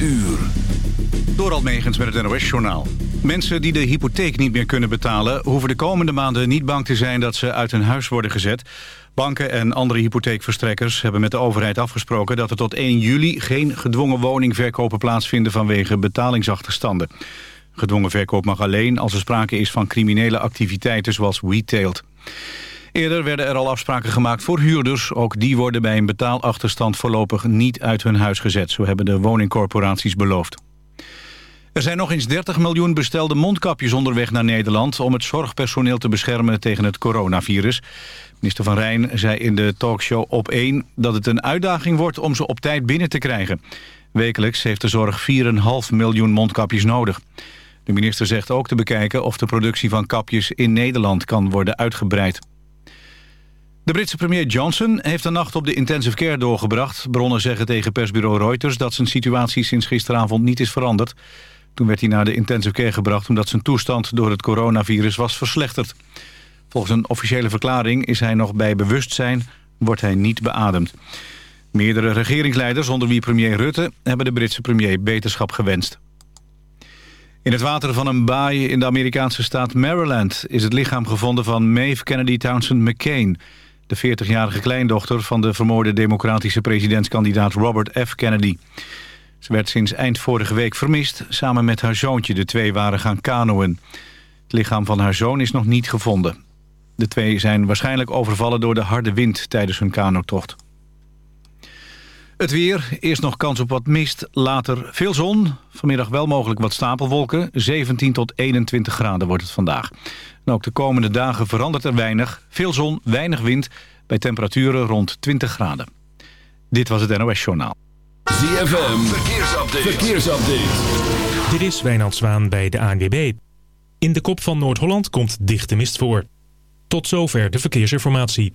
uur. Door Almegens met het NOS-journaal. Mensen die de hypotheek niet meer kunnen betalen... hoeven de komende maanden niet bang te zijn dat ze uit hun huis worden gezet. Banken en andere hypotheekverstrekkers hebben met de overheid afgesproken... dat er tot 1 juli geen gedwongen woningverkopen plaatsvinden vanwege betalingsachterstanden. Gedwongen verkoop mag alleen als er sprake is van criminele activiteiten zoals retailed. Eerder werden er al afspraken gemaakt voor huurders. Ook die worden bij een betaalachterstand voorlopig niet uit hun huis gezet. Zo hebben de woningcorporaties beloofd. Er zijn nog eens 30 miljoen bestelde mondkapjes onderweg naar Nederland... om het zorgpersoneel te beschermen tegen het coronavirus. Minister Van Rijn zei in de talkshow Op 1 dat het een uitdaging wordt om ze op tijd binnen te krijgen. Wekelijks heeft de zorg 4,5 miljoen mondkapjes nodig. De minister zegt ook te bekijken of de productie van kapjes in Nederland kan worden uitgebreid. De Britse premier Johnson heeft de nacht op de intensive care doorgebracht. Bronnen zeggen tegen persbureau Reuters dat zijn situatie sinds gisteravond niet is veranderd. Toen werd hij naar de intensive care gebracht omdat zijn toestand door het coronavirus was verslechterd. Volgens een officiële verklaring is hij nog bij bewustzijn, wordt hij niet beademd. Meerdere regeringsleiders, onder wie premier Rutte, hebben de Britse premier beterschap gewenst. In het water van een baai in de Amerikaanse staat Maryland... is het lichaam gevonden van Maeve Kennedy Townsend McCain... de 40-jarige kleindochter van de vermoorde democratische presidentskandidaat Robert F. Kennedy. Ze werd sinds eind vorige week vermist. Samen met haar zoontje de twee waren gaan kanoën. Het lichaam van haar zoon is nog niet gevonden. De twee zijn waarschijnlijk overvallen door de harde wind tijdens hun kanotocht. Het weer, eerst nog kans op wat mist, later veel zon. Vanmiddag wel mogelijk wat stapelwolken. 17 tot 21 graden wordt het vandaag. En ook de komende dagen verandert er weinig. Veel zon, weinig wind, bij temperaturen rond 20 graden. Dit was het NOS Journaal. ZFM, verkeersupdate. verkeersupdate. Dit is Wijnand Zwaan bij de ANWB. In de kop van Noord-Holland komt dichte mist voor. Tot zover de verkeersinformatie.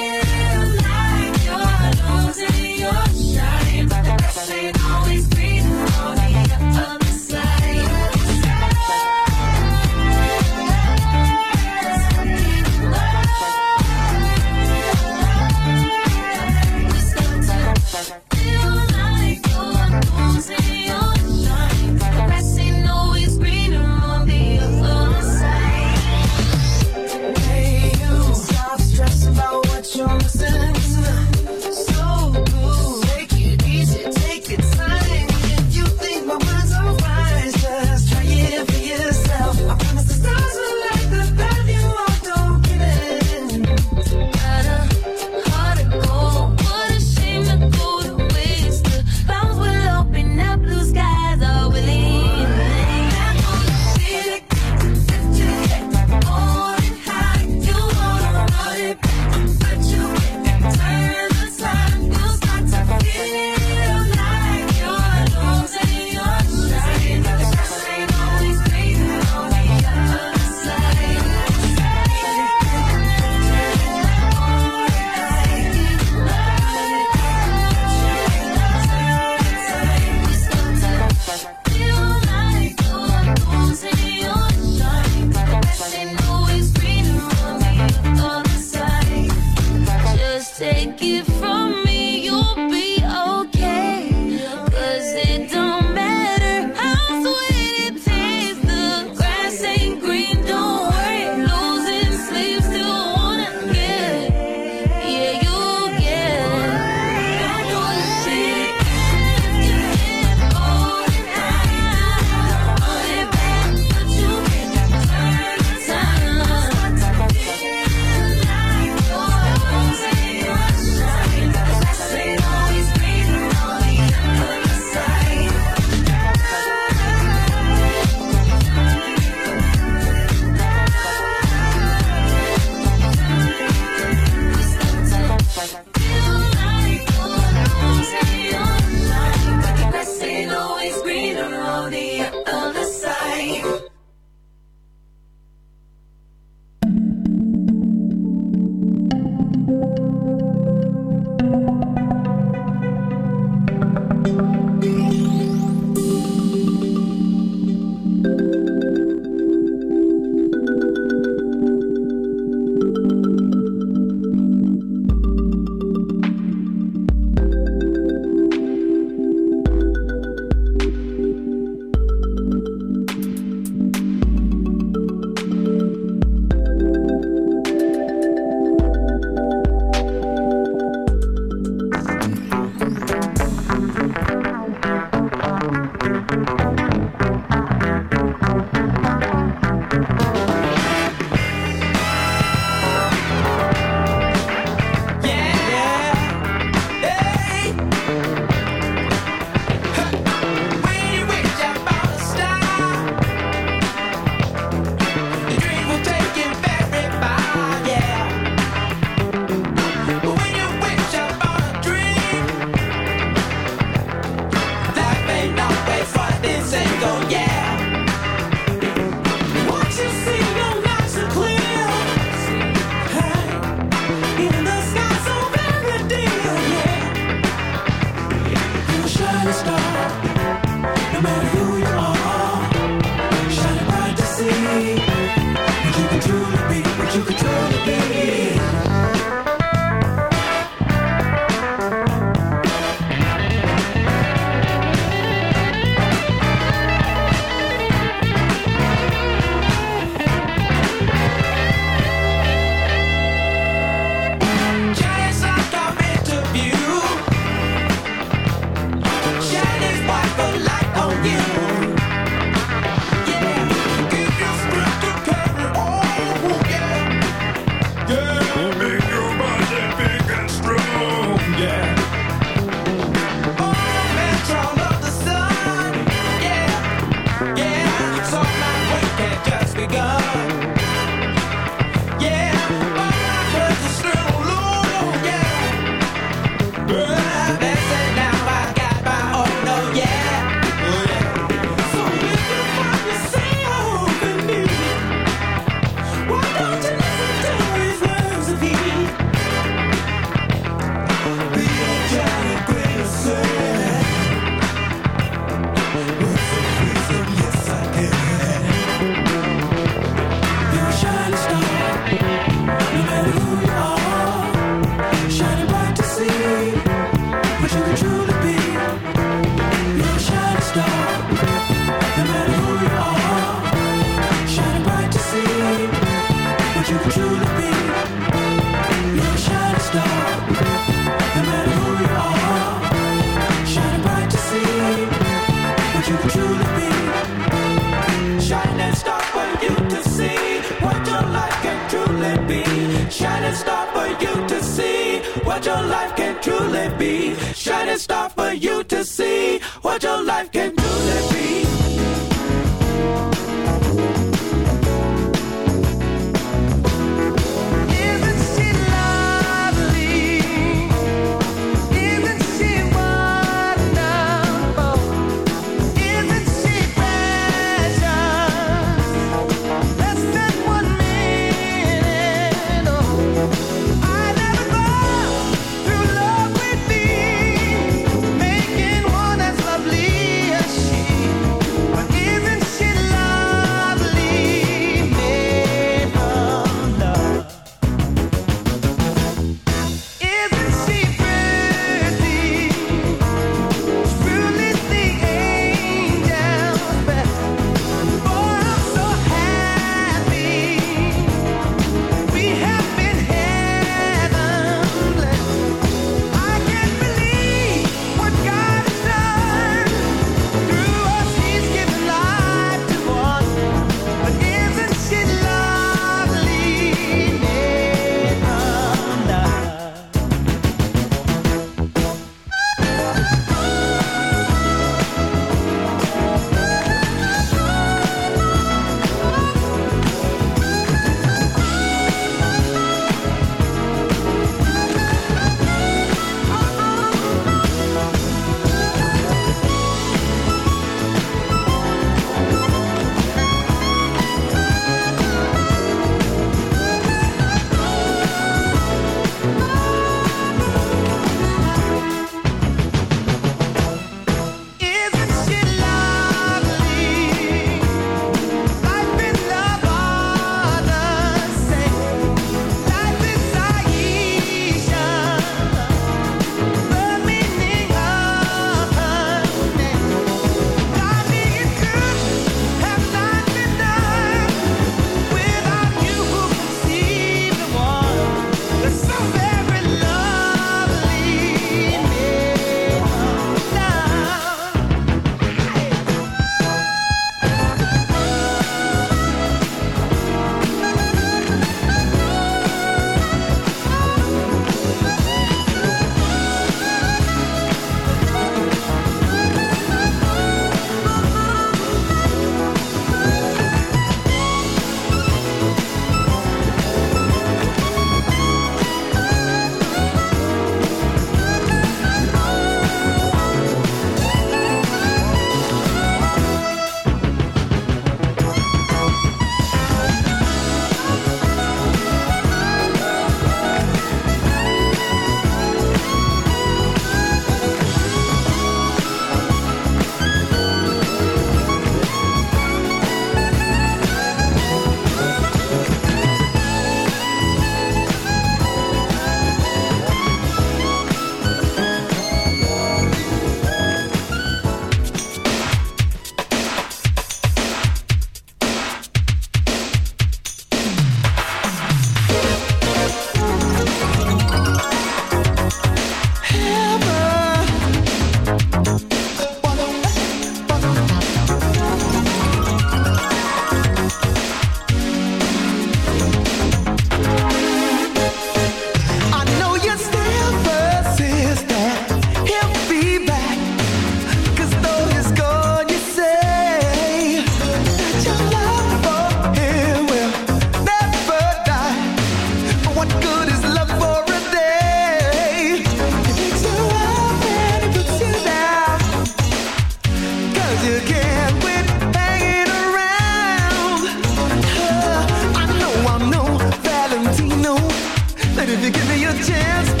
if you give me a chance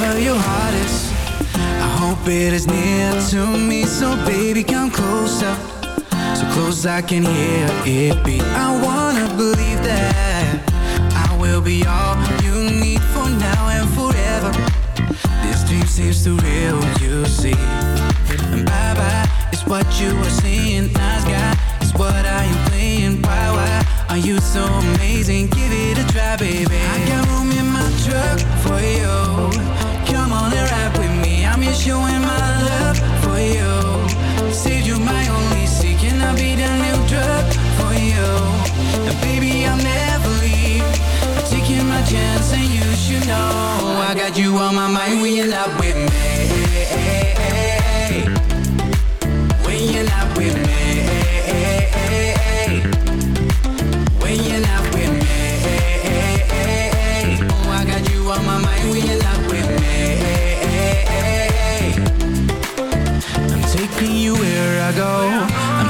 Wherever your heart is, I hope it is near to me. So baby, come closer, so close I can hear it beat. I wanna believe that I will be all you need for now and forever. This dream seems too real, you see. And bye bye, it's what you were saying. Nice guy, it's what I am playing. Why, why are you so amazing? Give it a try, baby. I got room in my truck for you. Showing my love for you. You my only can I be the new for you? And baby, I'll never taking my chance, and you should know I got you on my mind when you're not with me.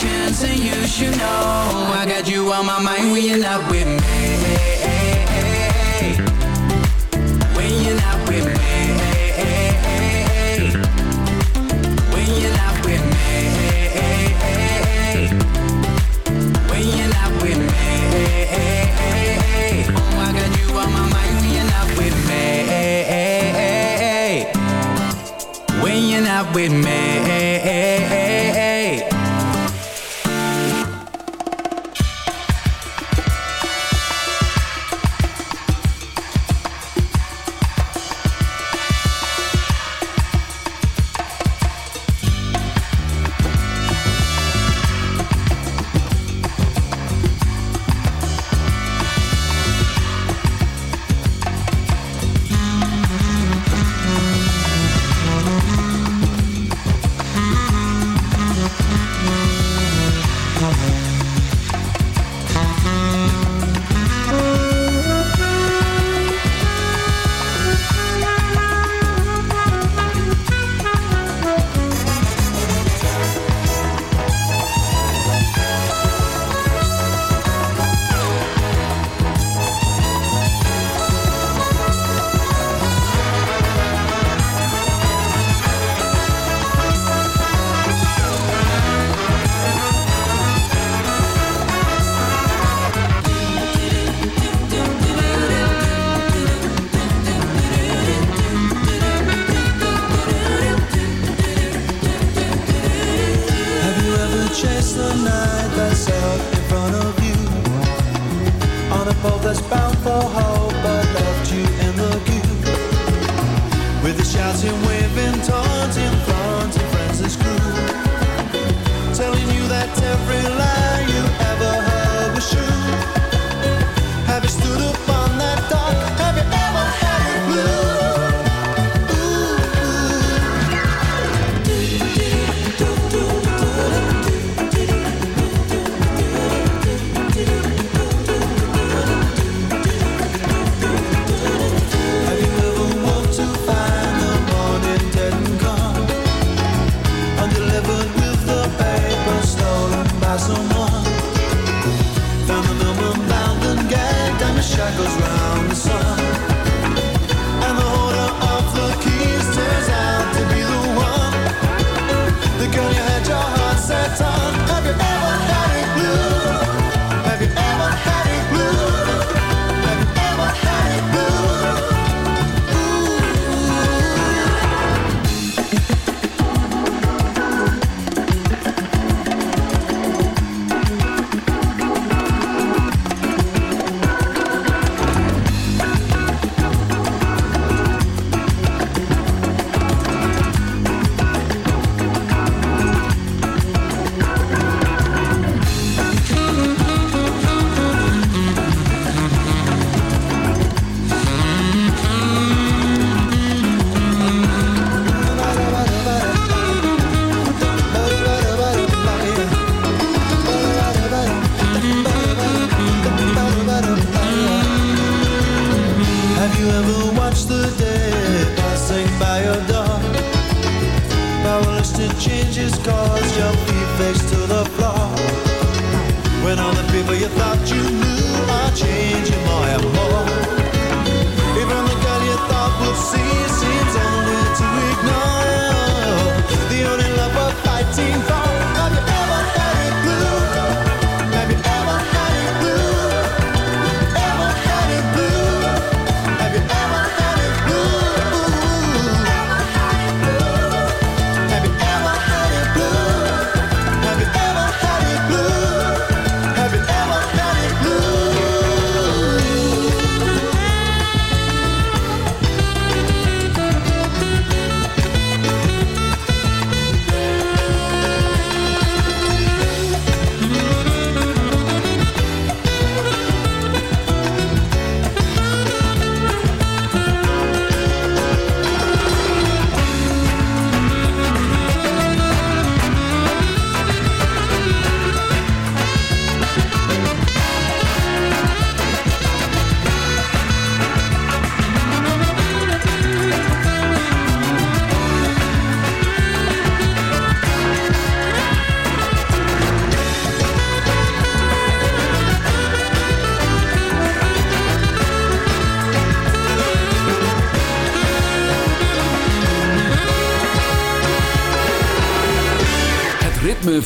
chance, and you should know I got you on my mind when you're not with me. When you're not with me. When you're not with me. When you're not with me. Oh, I got you on my mind when you're not with me. When you're not with me.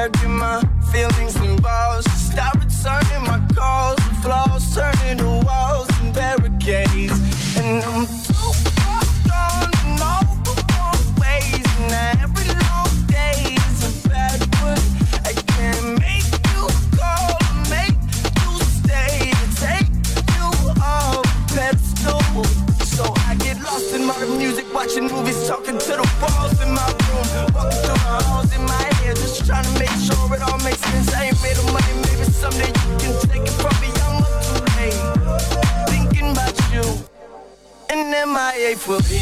I get my feelings life will be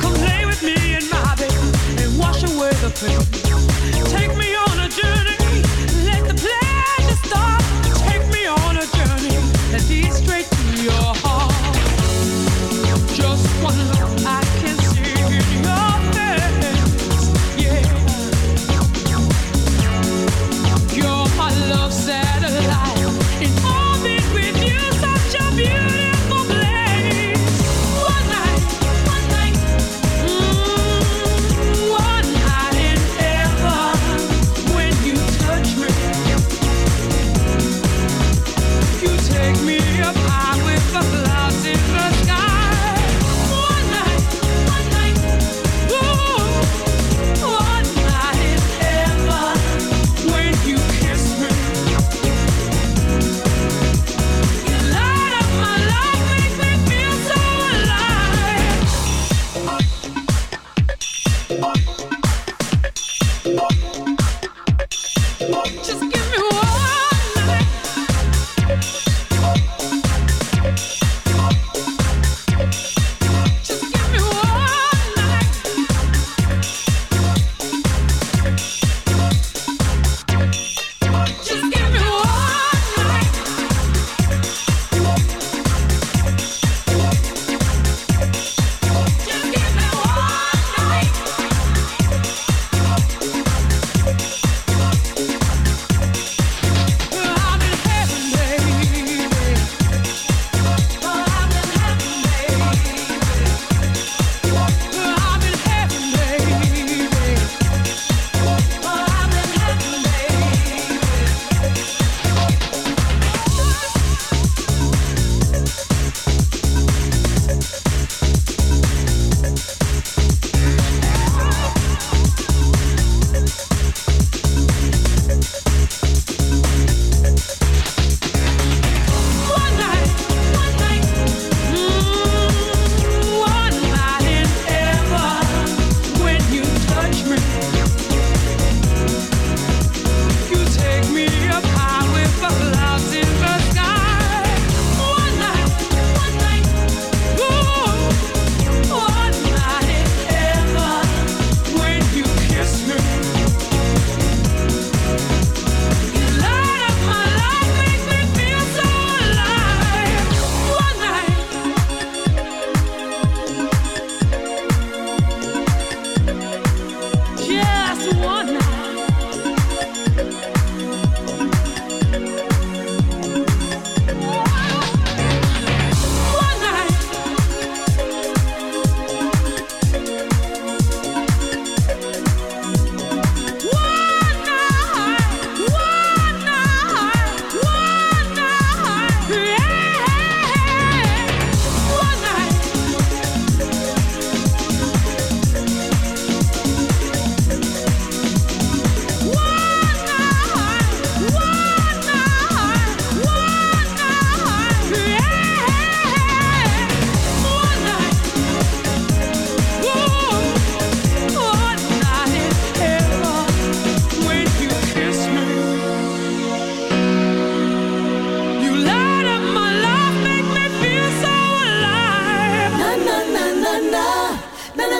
Come lay with me in my bed and wash away the pain.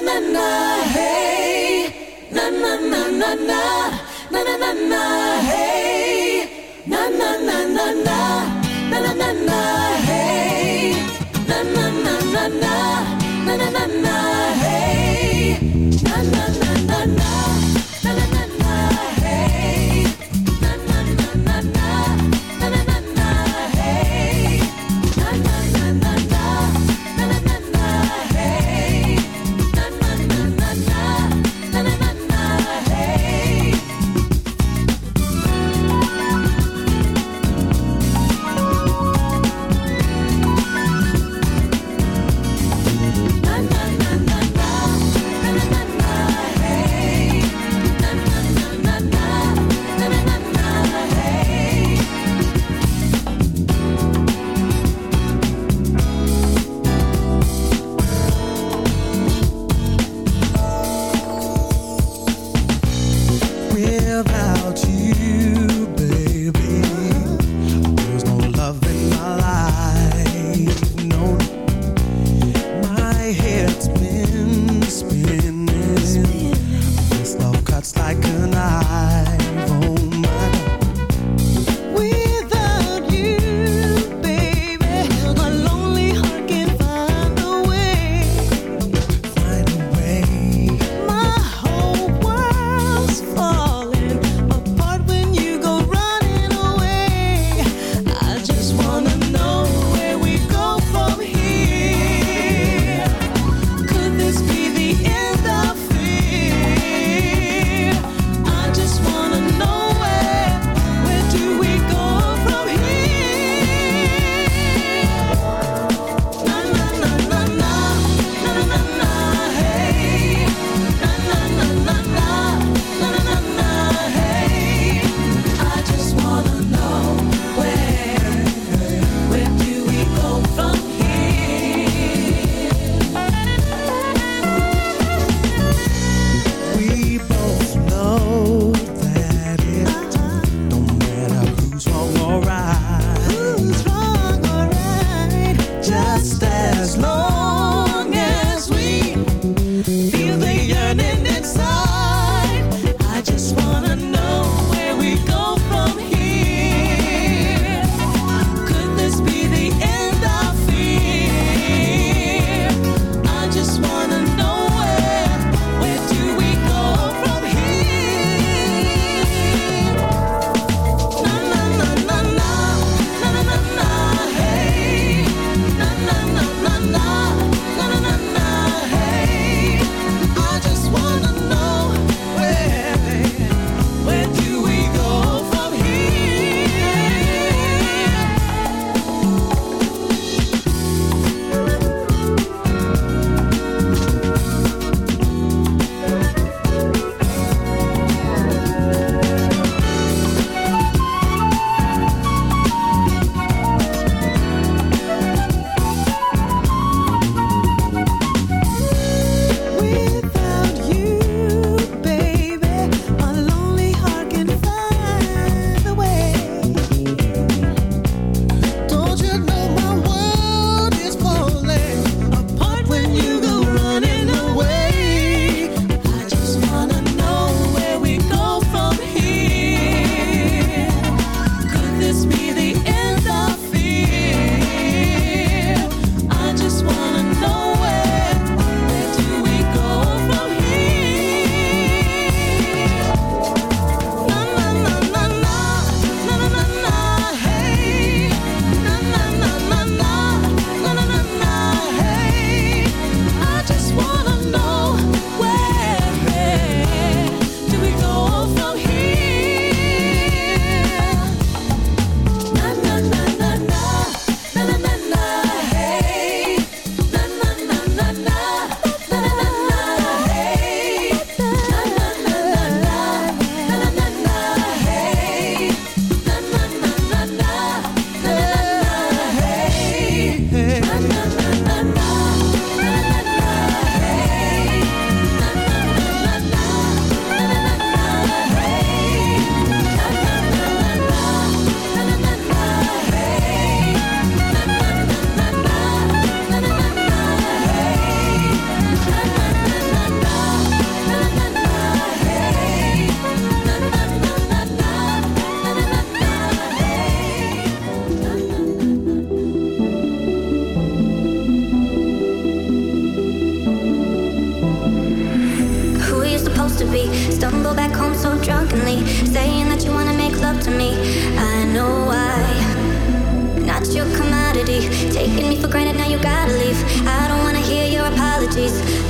na na hey, na na na na na, na na na na hey, na na na na na, na na na hey, na na na na na, na na na na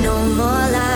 No more lies.